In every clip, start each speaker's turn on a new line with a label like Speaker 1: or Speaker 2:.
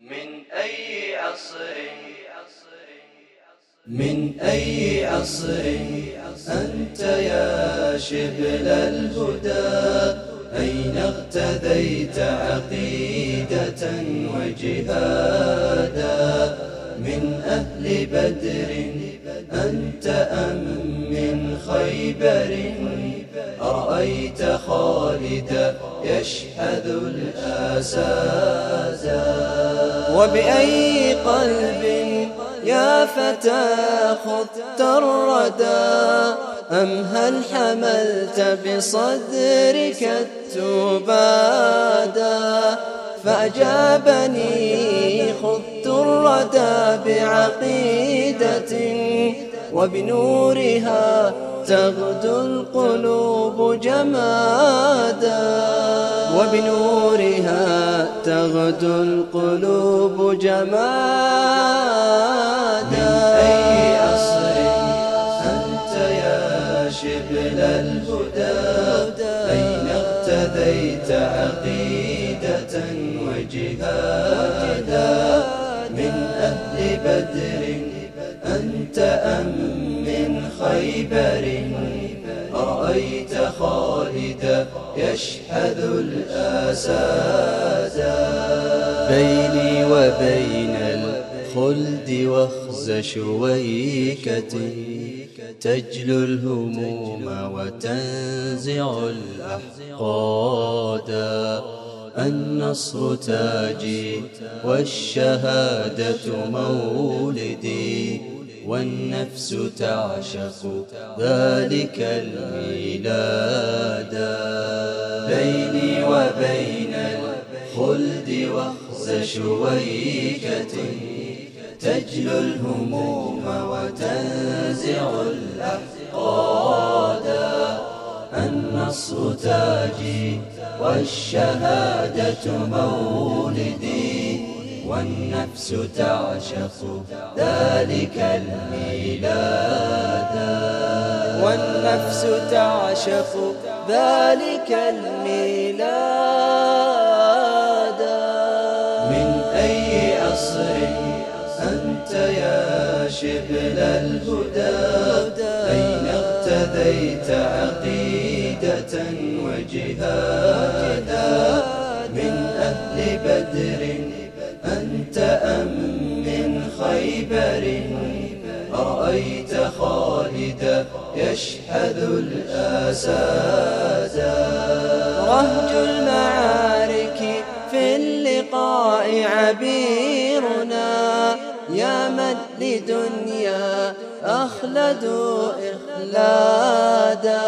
Speaker 1: من أي عصر؟ من أي عصر؟ أنت يا شبل الهدى أين اغتديت عقيدة وجهادا؟ من أهل بدر أنت أم من خيبر؟ أرأيت خالدا يشحذ الأسادا وبأي قلب يا فتى خذت الردى؟ أم هل حملت بصدرك التبادا فأجابني خذت الردى بعقيدة وبنورها تغدو القلوب جمادا. وبنورها تغدو القلوب جمادا. أي عصر أنت يا شبل الهدى؟ أين اغتديت عقيدة وجهادا؟ بدر أنت أم من خيبر؟ رأيت خالدا يشحذ الأسادا بيني وبين الخلد وخز شويكة تجلو الهموم وتنزع الأحقادا النصر تاجي والشهادة مولدي والنفس تعشق ذلك الميلاد. بيني وبين الخلد وخز شويكة تجلو الهموم وتنزع الأحقاد النصر تاجي والشهادة مولدي والنفس تعشق ذلك الميلاد. والنفس تعشق ذلك الميلاد. من أي عصر أنت يا شبل الهدى؟ اغتديت عقيدة وجهادا من أهل بدر. أنت أم من خيبر؟ أرأيت خالدا يشحذ الأسادا رهج المعارك في اللقاء عبيرنا. يا من لدنيا أخلد إخلادا.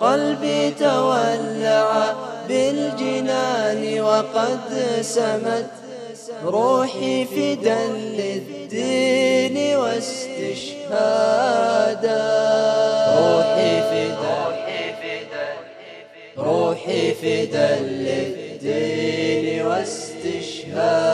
Speaker 1: قلبي تولع بالجنان وقد سمت روحي فدا للدين واستشهادا. روحي فدا روحي فدا للدين واستشهادا.